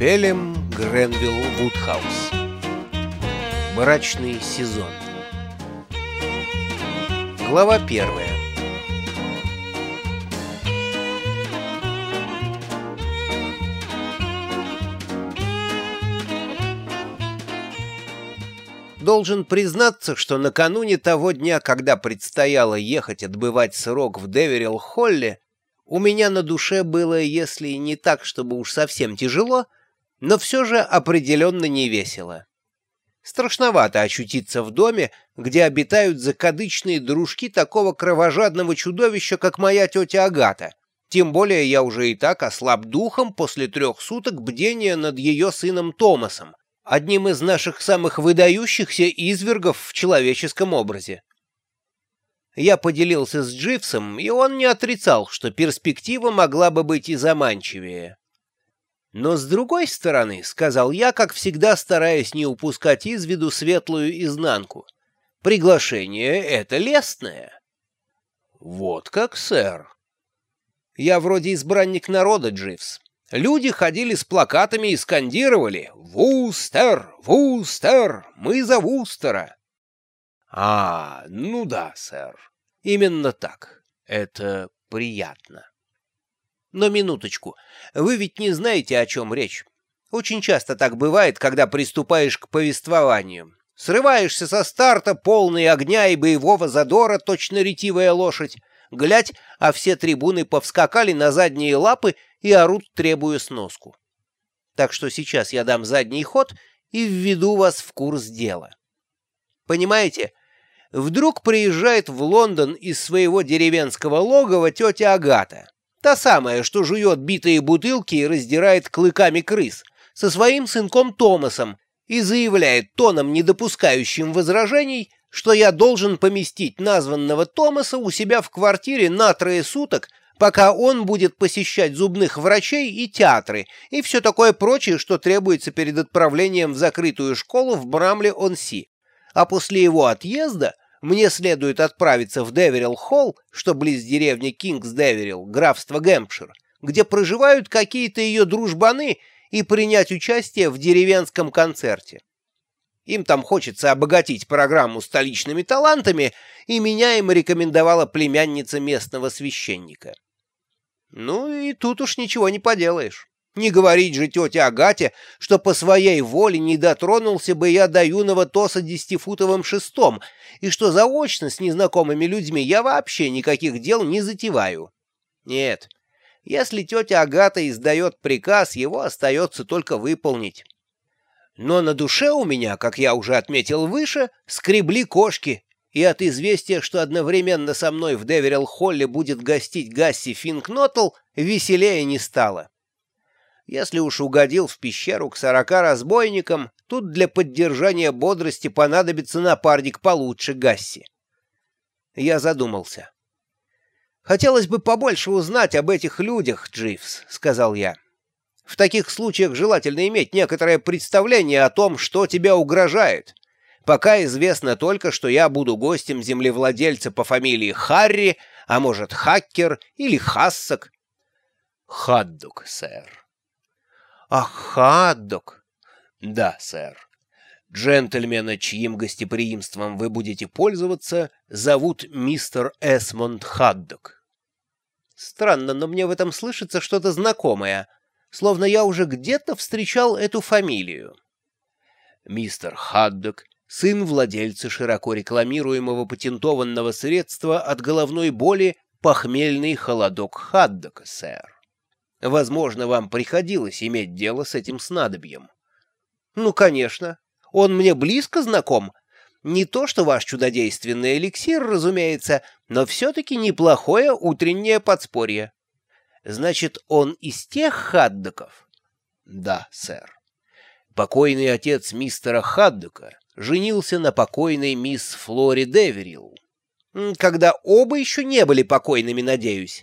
Пелем Гренвилл Вудхаус. Брачный сезон. Глава первая. Должен признаться, что накануне того дня, когда предстояло ехать отбывать срок в Деверилл-Холле, у меня на душе было, если не так, чтобы уж совсем тяжело, но все же определенно не весело. Страшновато очутиться в доме, где обитают закадычные дружки такого кровожадного чудовища, как моя тетя Агата. Тем более я уже и так ослаб духом после трех суток бдения над ее сыном Томасом, одним из наших самых выдающихся извергов в человеческом образе. Я поделился с Дживсом, и он не отрицал, что перспектива могла бы быть и заманчивее. Но с другой стороны, — сказал я, как всегда стараясь не упускать из виду светлую изнанку, — приглашение — это лестное. — Вот как, сэр. Я вроде избранник народа, Дживс. Люди ходили с плакатами и скандировали «Вустер! Вустер! Мы за Вустера!» «А, ну да, сэр. Именно так. Это приятно». Но минуточку, вы ведь не знаете, о чем речь. Очень часто так бывает, когда приступаешь к повествованию. Срываешься со старта, полный огня и боевого задора, точно ретивая лошадь. Глядь, а все трибуны повскакали на задние лапы и орут, требуя сноску. Так что сейчас я дам задний ход и введу вас в курс дела. Понимаете, вдруг приезжает в Лондон из своего деревенского логова тетя Агата. Та самая, что жует битые бутылки и раздирает клыками крыс, со своим сынком Томасом, и заявляет тоном, не допускающим возражений, что я должен поместить названного Томаса у себя в квартире на трое суток, пока он будет посещать зубных врачей и театры, и все такое прочее, что требуется перед отправлением в закрытую школу в Брамле-он-Си. А после его отъезда мне следует отправиться в Деверилл-Холл, что близ деревни Кингс-Деверилл, графство Гэмпшир, где проживают какие-то ее дружбаны, и принять участие в деревенском концерте. Им там хочется обогатить программу столичными талантами, и меня им рекомендовала племянница местного священника. Ну и тут уж ничего не поделаешь. Не говорить же тете Агате, что по своей воле не дотронулся бы я до юного Тоса десятифутовым шестом, и что заочно с незнакомыми людьми я вообще никаких дел не затеваю. Нет, если тетя Агата издает приказ, его остается только выполнить. Но на душе у меня, как я уже отметил выше, скребли кошки, и от известия, что одновременно со мной в Деверилл-Холле будет гостить Гасси Финкнотл, веселее не стало. Если уж угодил в пещеру к сорока разбойникам, тут для поддержания бодрости понадобится напарник получше Гасси. Я задумался. «Хотелось бы побольше узнать об этих людях, Дживс», — сказал я. «В таких случаях желательно иметь некоторое представление о том, что тебя угрожает. Пока известно только, что я буду гостем землевладельца по фамилии Харри, а может, Хаккер или Хассак». «Хаддук, сэр», «Ах, Хаддок!» «Да, сэр. Джентльмена, чьим гостеприимством вы будете пользоваться, зовут мистер Эсмонд Хаддок». Странно, но мне в этом слышится что-то знакомое, словно я уже где-то встречал эту фамилию. Мистер Хаддок — сын владельца широко рекламируемого патентованного средства от головной боли «Похмельный холодок Хаддока, сэр». Возможно, вам приходилось иметь дело с этим снадобьем. Ну, конечно. Он мне близко знаком. Не то, что ваш чудодейственный эликсир, разумеется, но все-таки неплохое утреннее подспорье. Значит, он из тех хаддоков? Да, сэр. Покойный отец мистера Хаддока женился на покойной мисс Флоре Деверилл. Когда оба еще не были покойными, надеюсь.